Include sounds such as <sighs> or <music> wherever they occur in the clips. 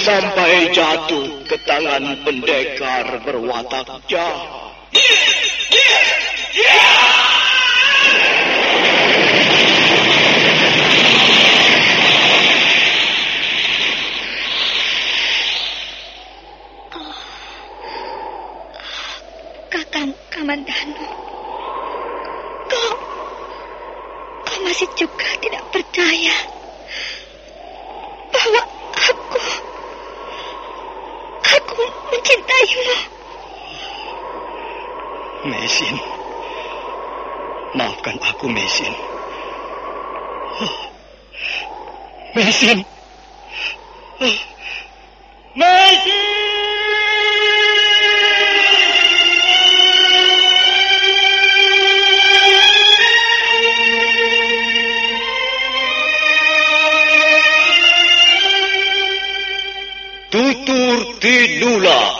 sampai jatuh ke tangan pendekar berwatak jahat. Kakang Kamandanu. Kau, kau masih juga tidak percaya bahwa aku, aku mencintaimu. Mesin. Maafkan aku, Mesin. Oh, <gasps> Mesin. Oh, <gasps> Mesin! Tutur Tidula.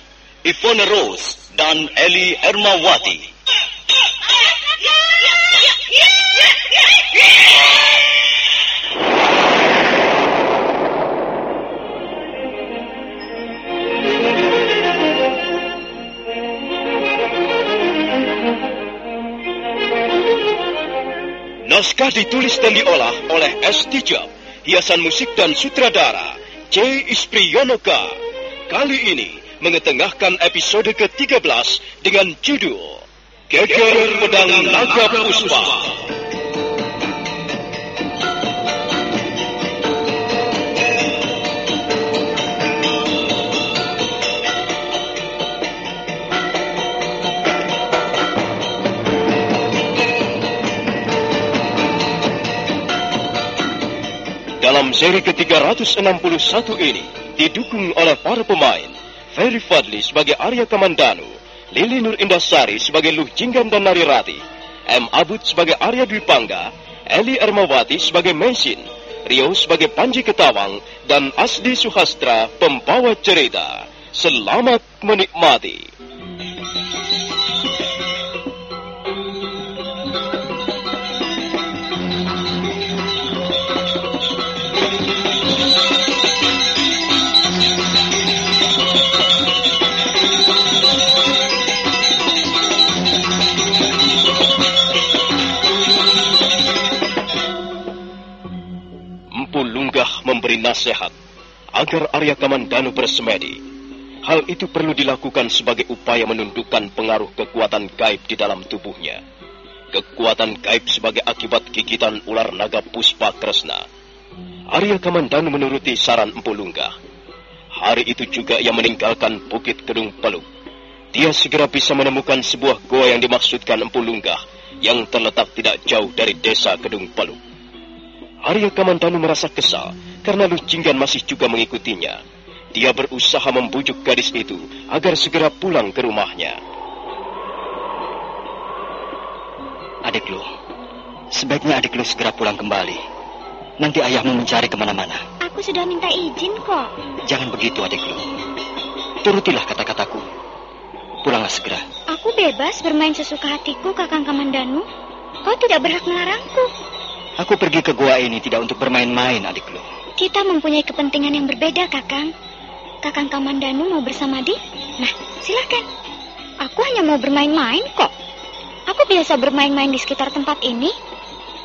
Ivone Rose, dan Eli Ermawati. Naskah ditulis dan diolah oleh S. Tijab, hiasan musik dan sutradara J. Ispriyonoka. Kali ini mengetengahkan episode ke-13 dengan judul Geger Pedang Naga Puspa. Dalam seri ke-361 ini didukung oleh para pemain Ferry Fadli sebagai Arya Kamandanu, Lili Nur Indasari sebagai Luh Jinggan dan Narirati, M. Abud sebagai Arya Dwi Pangga, Eli Ermawati sebagai Mesin, Rio sebagai Panji Ketawang, dan Asdi Suhastra pembawa cerita. Selamat menikmati. Nasihat agar Arya Kamandanu bersemedi. Hal itu perlu dilakukan sebagai upaya menundukkan pengaruh kekuatan gaib di dalam tubuhnya. Kekuatan gaib sebagai akibat gigitan ular naga Puspa Kresna. Arya Kamandanu menuruti saran Empu Lunggah. Hari itu juga ia meninggalkan Bukit Kedung Peluk. Dia segera bisa menemukan sebuah goa yang dimaksudkan Empu Lunggah yang terletak tidak jauh dari desa Kedung Peluk. Arya Kamandanu merasa kesal karena Luh Jinggan masih juga mengikutinya. Dia berusaha membujuk gadis itu agar segera pulang ke rumahnya. Adik lu, sebaiknya adik lu segera pulang kembali. Nanti ayahmu mencari ke mana-mana. Aku sudah minta izin kok. Jangan begitu adik lu. Turutilah kata-kataku. Pulanglah segera. Aku bebas bermain sesuka hatiku, Kakang Kamandanu. Kau tidak berhak melarangku. Aku pergi ke gua ini tidak untuk bermain-main adik lu. Kita mempunyai kepentingan yang berbeda, Kakang. Kakang Kamandanu mau bersama Di? Nah, silakan. Aku hanya mau bermain-main kok. Aku biasa bermain-main di sekitar tempat ini.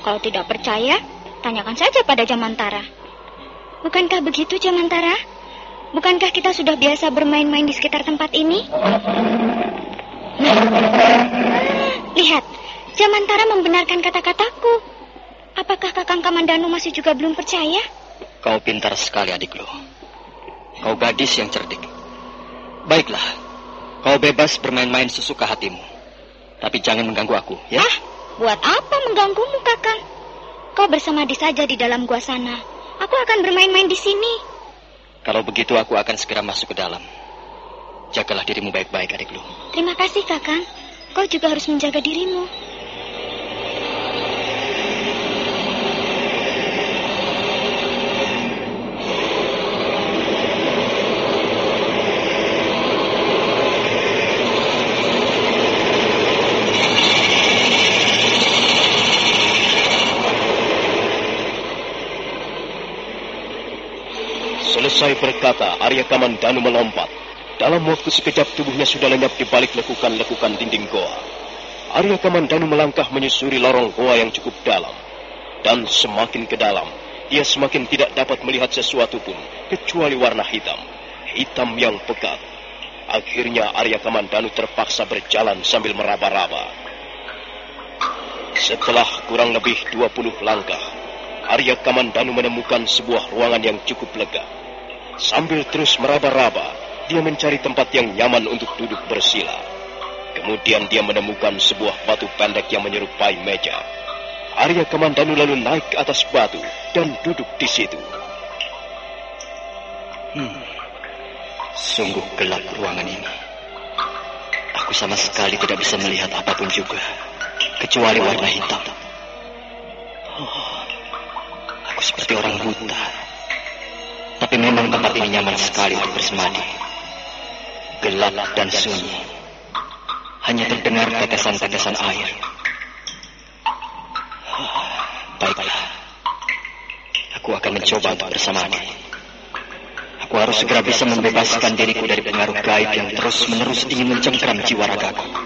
Kalau tidak percaya, tanyakan saja pada Jamantara. Bukankah begitu, Jamantara? Bukankah kita sudah biasa bermain-main di sekitar tempat ini? Nah, lihat, Jamantara mendengarkan kata-kataku. Apakah Kakang Kamandanu masih juga belum percaya? Kau pintar sekali adikku. Kau gadis yang cerdik. Baiklah, kau bebas bermain-main sesuka hatimu. Tapi jangan mengganggu aku, ya? Ah, buat apa mengganggumu, Kakang? Kau bersama di saja di dalam gua sana. Aku akan bermain-main di sini. Kalau begitu aku akan segera masuk ke dalam. Jagalah dirimu baik-baik, adikku. Terima kasih, Kakang. Kau juga harus menjaga dirimu. Selesai berkata, Arya Kamandanu melompat. Dalam waktu sekejap tubuhnya sudah lenyap di balik lekukan-lekukan dinding goa. Arya Kamandanu melangkah menyusuri lorong goa yang cukup dalam. Dan semakin ke dalam, ia semakin tidak dapat melihat sesuatu pun, kecuali warna hitam. Hitam yang pekat. Akhirnya Arya Kamandanu terpaksa berjalan sambil meraba-raba. Setelah kurang lebih 20 langkah, Arya Kamandanu menemukan sebuah ruangan yang cukup lega. Sambil terus meraba-raba, dia mencari tempat yang nyaman untuk duduk bersila. Kemudian dia menemukan sebuah batu pendek yang menyerupai meja. Arya Kamandanu lalu naik ke atas batu dan duduk di situ. Hmm, sungguh gelap ruangan ini. Aku sama sekali tidak bisa melihat apa pun juga, kecuali warna hitam. Oh, aku seperti orang buta. Tapi memang tempat ini nyaman sekali untuk bersemadi. Gelap dan sunyi. Hanya terdengar tetesan-tetesan air. Baiklah. Aku akan mencoba untuk bersamadi. Aku harus segera bisa membebaskan diriku dari pengaruh gaib yang terus-menerus ingin mencengkram jiwa ragaku.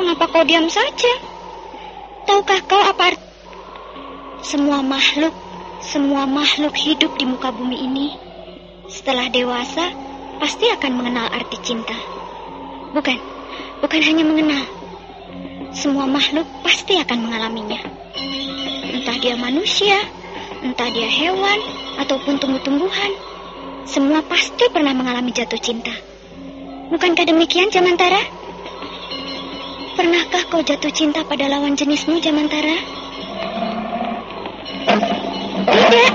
Mengapa kau diam saja? Tahukah kau apa arti... Semua makhluk, semua makhluk hidup di muka bumi ini, setelah dewasa, pasti akan mengenal arti cinta. Bukan, bukan hanya mengenal. Semua makhluk pasti akan mengalaminya. Entah dia manusia, entah dia hewan, ataupun tumbuh-tumbuhan, semua pasti pernah mengalami jatuh cinta. Bukankah demikian, Jamantara? Pernahkah kau jatuh cinta pada lawan jenismu, Jamantara? Tidak.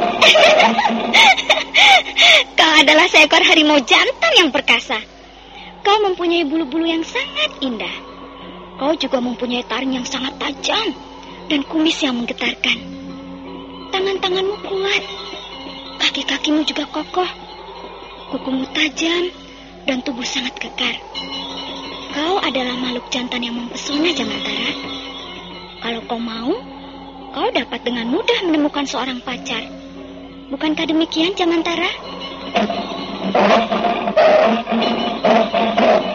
kau adalah seekor harimau jantan yang perkasa. Kau mempunyai bulu-bulu yang sangat indah. Kau juga mempunyai taring yang sangat tajam dan kumis yang menggetarkan. Tangan-tanganmu kuat Kaki-kakimu juga kokoh, kukumu tajam, dan tubuh sangat kekar. Adalah makhluk jantan yang mempesona, Jamantara. Kalau kau mau, kau dapat dengan mudah menemukan seorang pacar. Bukankah demikian, Jamantara?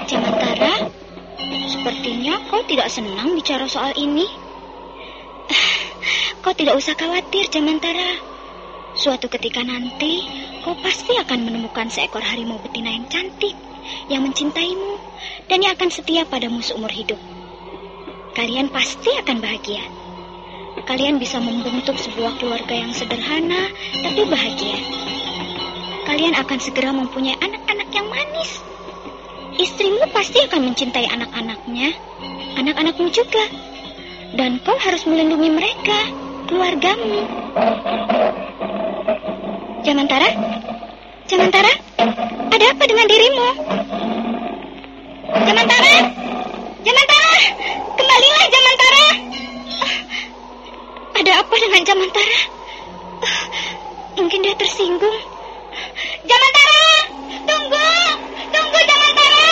Jamantara, sepertinya kau tidak senang bicara soal ini. <sighs> Kau tidak usah khawatir, Jamantara. Suatu ketika nanti, kau pasti akan menemukan seekor harimau betina yang cantik, yang mencintaimu, dan yang akan setia padamu seumur hidup. Kalian pasti akan bahagia. Kalian bisa membentuk sebuah keluarga yang sederhana, tapi bahagia. Kalian akan segera mempunyai anak-anak yang manis. istrimu pasti akan mencintai anak-anaknya, anak-anakmu juga. Dan kau harus melindungi mereka, keluargamu. Jamantara? Jamantara? Ada apa dengan dirimu? Jamantara? Jamantara! Kembalilah Jamantara! Ada apa dengan Jamantara? Mungkin dia tersinggung. Jamantara! Tunggu! Tunggu Jamantara!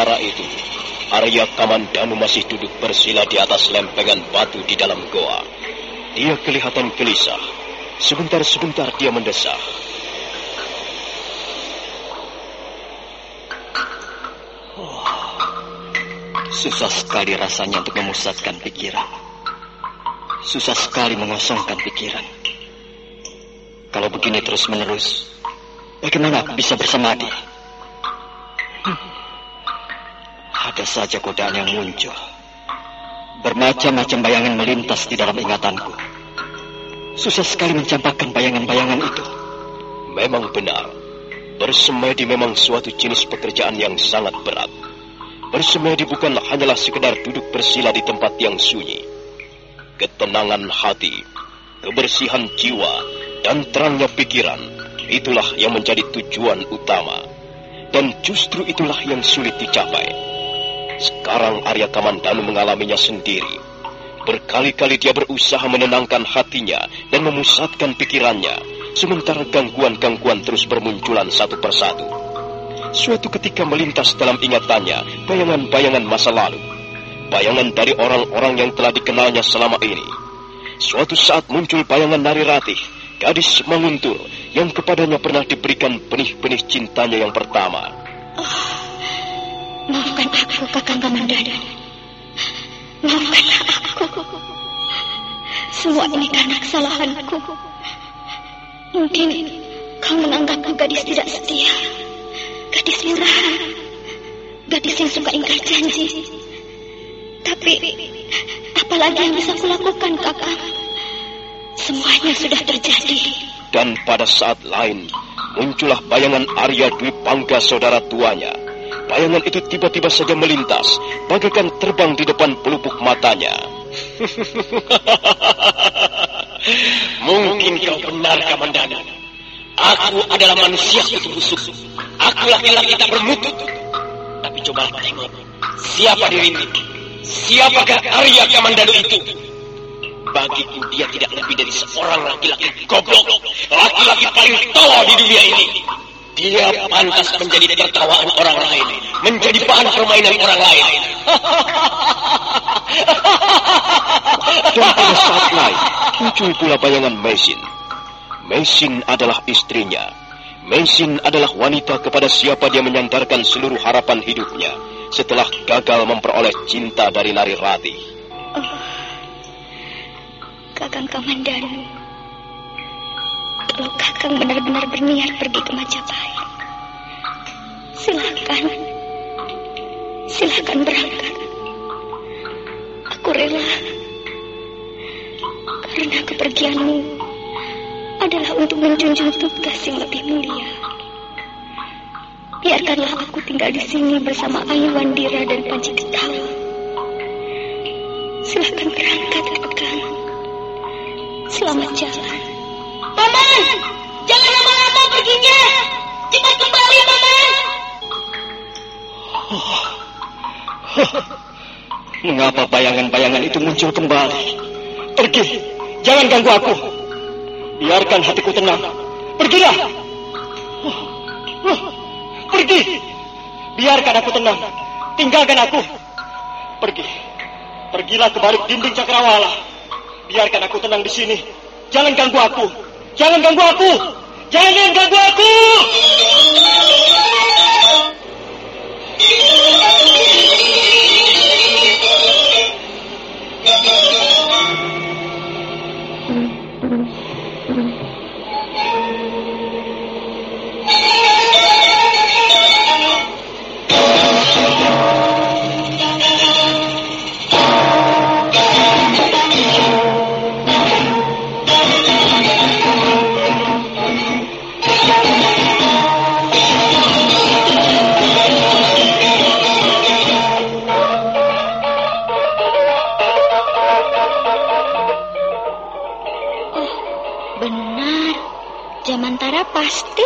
Sementara itu, Arya Kamandanu masih duduk bersila di atas lempengan batu di dalam goa. Dia kelihatan gelisah. Sebentar-sebentar dia mendesah. Susah sekali rasanya untuk memusatkan pikiran. Susah sekali mengosongkan pikiran. Kalau begini terus-menerus, bagaimana aku bisa bersemadi? Ada saja godaan yang muncul. Bermacam-macam bayangan melintas di dalam ingatanku. Susah sekali mencampakkan bayangan-bayangan itu. Memang benar, bersemedi memang suatu jenis pekerjaan yang sangat berat. Bersemedi bukanlah hanyalah sekedar duduk bersila di tempat yang sunyi. Ketenangan hati, kebersihan jiwa, dan terangnya pikiran, itulah yang menjadi tujuan utama. Dan justru itulah yang sulit dicapai. Sekarang Arya Kamandanu mengalaminya sendiri. Berkali-kali dia berusaha menenangkan hatinya dan memusatkan pikirannya, sementara gangguan-gangguan terus bermunculan satu persatu. Suatu ketika melintas dalam ingatannya bayangan-bayangan masa lalu. Bayangan dari orang-orang yang telah dikenalnya selama ini. Suatu saat muncul bayangan Nari Ratih, gadis menguntur yang kepadanya pernah diberikan benih-benih cintanya yang pertama. Aku, Kakang Kamandana. Maafkanlah aku. Semua ini karena kesalahanku. Mungkin kau menganggapku gadis tidak setia. Gadis murahan. Gadis yang suka ingkar janji. Tapi, apalagi yang bisa kulakukan, kakak? Semuanya sudah terjadi. Dan pada saat lain, muncullah bayangan Arya Dwi Pangga saudara tuanya. Bayangan itu tiba-tiba saja melintas, bagaikan terbang di depan pelupuk matanya. <laughs> Mungkin kau benar, Kamandana. Aku adalah manusia itu busuk. Aku laki-laki tak bermutu. Tapi coba tengok, siapa dirimu? Siapakah Arya Kamandanu itu? Bagiku dia tidak lebih dari seorang laki-laki goblok. Laki-laki paling tolol di dunia ini. Dia pantas menjadi tertawaan orang lain. Menjadi bahan permainan orang lain. <laughs> Dan pada saat lain, muncul pula bayangan Mesin. Mesin adalah istrinya. Mesin adalah wanita kepada siapa dia menyandarkan seluruh harapan hidupnya setelah gagal memperoleh cinta dari Nari Rati. Oh, Kakang Kamandanu. Kalau Kakang benar-benar berniat pergi ke Majapahit, silakan. Silakan berangkat. Aku rela. Karena kepergianmu adalah untuk menjunjung tugas yang lebih mulia. Biarkanlah aku tinggal di sini bersama Ayu Wandira dan Panji Ketawa. Silakan berangkat, Kakang. Selamat jalan. Paman, jangan lama-lama perginya. Cepat kembali, Paman. <laughs> Mengapa bayangan-bayangan itu muncul kembali? Pergi, jangan ganggu aku. Biarkan hatiku tenang. Pergilah. Pergi. Biarkan aku tenang. Tinggalkan aku. Pergi. Pergilah ke balik dinding cakrawala. Biarkan aku tenang di sini. Jangan ganggu aku. Jangan ganggu aku. Jangan ganggu aku.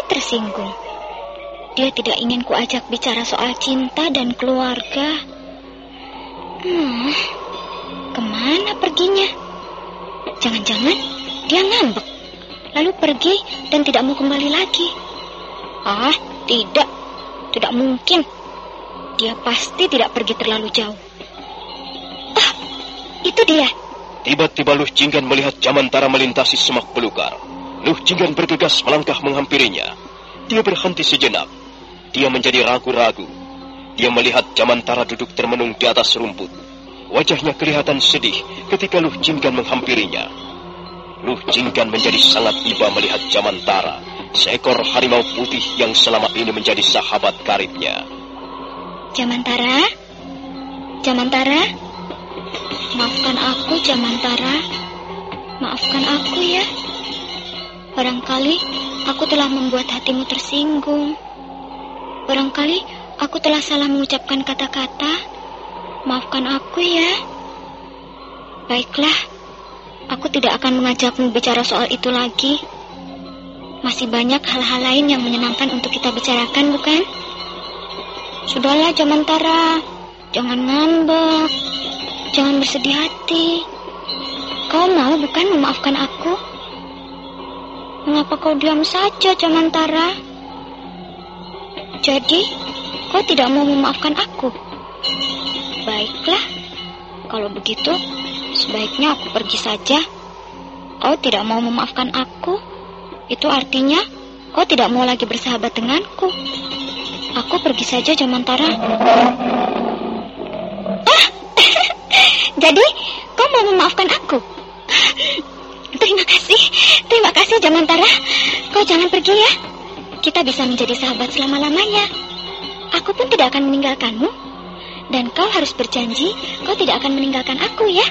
Tersinggung. Dia tidak ingin kuajak bicara soal cinta dan keluarga. Hmm, ke mana perginya? Jangan-jangan dia ngambek, lalu pergi dan tidak mau kembali lagi. Ah, tidak, tidak mungkin. Dia pasti tidak pergi terlalu jauh. Ah, itu dia. Tiba-tiba Luh Jinggan melihat Jamantara melintasi semak belukar. Luh Jinggan bergegas melangkah menghampirinya. Dia berhenti sejenak dia menjadi ragu-ragu. Dia melihat Jamantara duduk termenung di atas rumput. Wajahnya kelihatan sedih ketika Luh Jinggan menghampirinya. Luh Jinggan menjadi sangat iba melihat Jamantara, seekor harimau putih yang selama ini menjadi sahabat karibnya. Jamantara? Jamantara? Maafkan aku, Jamantara. Maafkan aku ya. Barangkali aku telah membuat hatimu tersinggung. Barangkali aku telah salah mengucapkan kata-kata. Maafkan aku ya. Baiklah, aku tidak akan mengajakmu bicara soal itu lagi. Masih banyak hal-hal lain yang menyenangkan untuk kita bicarakan, bukan? Sudahlah, Jamantara. Jangan ngambek. Jangan bersedih hati. Kau mau bukan memaafkan aku? Mengapa kau diam saja, Jamantara? Jadi, kau tidak mau memaafkan aku? Baiklah, kalau begitu, sebaiknya aku pergi saja. Kau tidak mau memaafkan aku, itu artinya kau tidak mau lagi bersahabat denganku. Aku pergi saja, Jamantara. Ah, <laughs> jadi kau mau memaafkan aku? Terima kasih, terima kasih, Jamantara. Kau jangan pergi ya. Kita bisa menjadi sahabat selama-lamanya. Aku pun tidak akan meninggalkanmu. Dan kau harus berjanji kau tidak akan meninggalkan aku ya.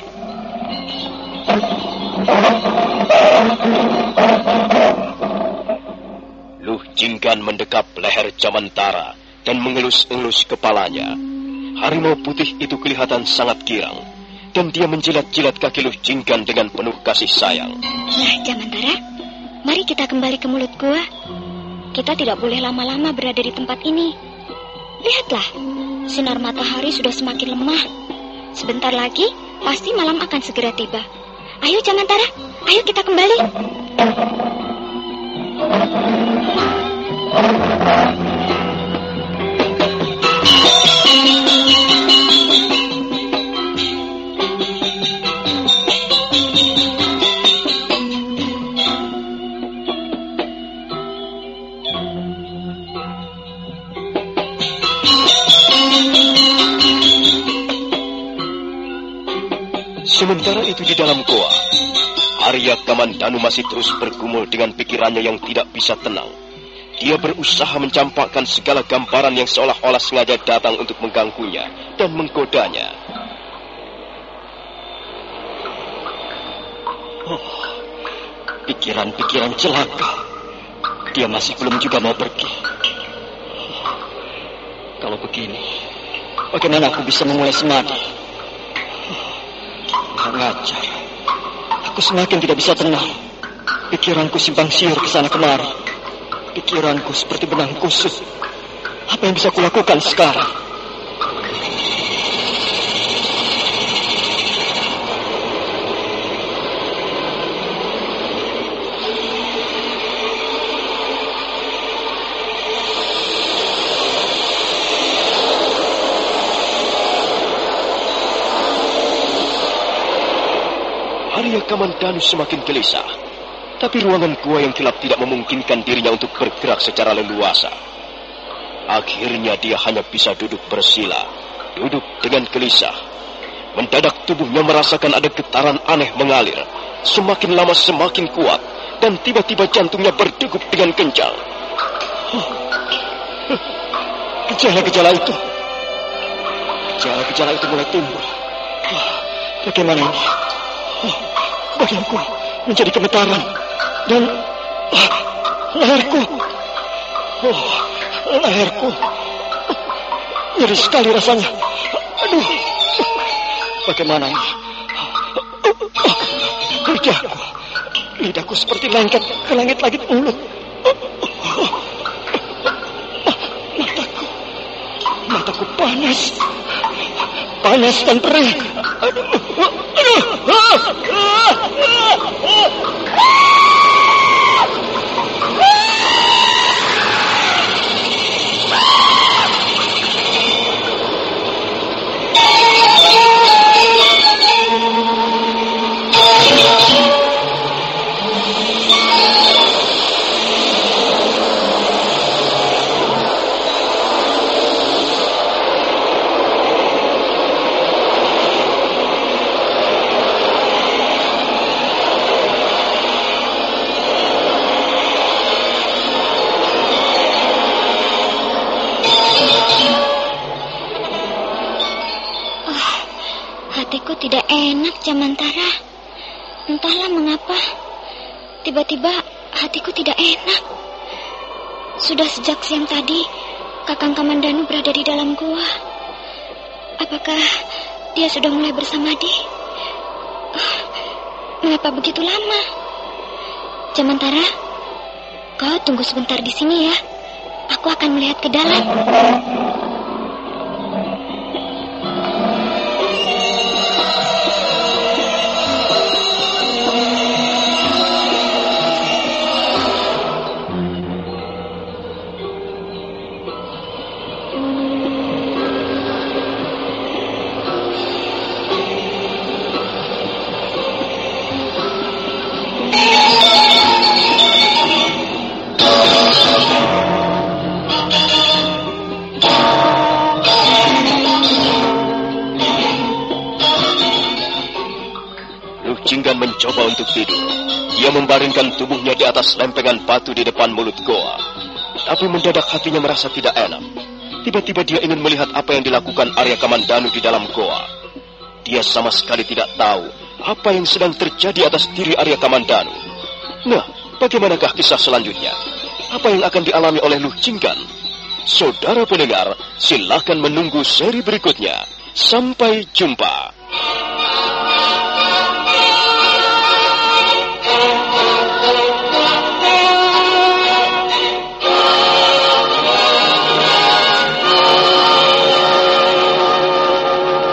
Luh Jinggan mendekap leher Jamantara dan mengelus-elus kepalanya. Harimau putih itu kelihatan sangat girang dan dia menjilat-jilat kaki Luh Jinggan dengan penuh kasih sayang. Nah, Jamantara, mari kita kembali ke mulut gua. Kita tidak boleh lama-lama berada di tempat ini. Lihatlah, sinar matahari sudah semakin lemah. Sebentar lagi, pasti malam akan segera tiba. Ayo, Jamantara, ayo kita kembali. Sementara itu di dalam goa, Arya Kamandanu masih terus bergumul dengan pikirannya yang tidak bisa tenang. Dia berusaha mencampakkan segala gambaran yang seolah-olah sengaja datang untuk mengganggunya dan menggodanya. Oh, pikiran-pikiran celaka. Dia masih belum juga mau pergi. Kalau begini, bagaimana aku bisa memulai semadi? Raja, Aku semakin tidak bisa tenang. Pikiranku simpang siur ke sana kemari. Pikiranku seperti benang kusut. Apa yang bisa kulakukan sekarang? Arya Kamandanu semakin gelisah. Tapi ruangan gua yang gelap tidak memungkinkan dirinya untuk bergerak secara leluasa. Akhirnya dia hanya bisa duduk bersila, duduk dengan gelisah. Mendadak tubuhnya merasakan ada getaran aneh mengalir. Semakin lama semakin kuat, dan tiba-tiba jantungnya berdegup dengan kencang. Gejala-gejala itu. Gejala-gejala itu mulai timbul. Bagaimana ini? Badanku menjadi gemetaran dan oh, leherku, oh, leherku nyeri sekali rasanya. Aduh, bagaimana ini? Lidahku, lidahku seperti lengket ke langit lagi mulut. Mataku, mataku panas, panas dan perih. Aduh, aduh, aduh. Tiba-tiba hatiku tidak enak. Sudah sejak siang tadi, Kakang Kamandanu berada di dalam gua. Apakah dia sudah mulai bersamadi? Ah, Mengapa begitu lama? Jamantara, kau tunggu sebentar di sini ya. Aku akan melihat ke dalam. Luh Jinggan mencoba untuk tidur. Dia membaringkan tubuhnya di atas lempengan batu di depan mulut goa. Tapi mendadak hatinya merasa tidak enak. Tiba-tiba dia ingin melihat apa yang dilakukan Arya Kamandanu di dalam goa. Dia sama sekali tidak tahu apa yang sedang terjadi atas diri Arya Kamandanu. Nah, bagaimanakah kisah selanjutnya? Apa yang akan dialami oleh Luh Jinggan? Saudara pendengar, silakan menunggu seri berikutnya. Sampai jumpa.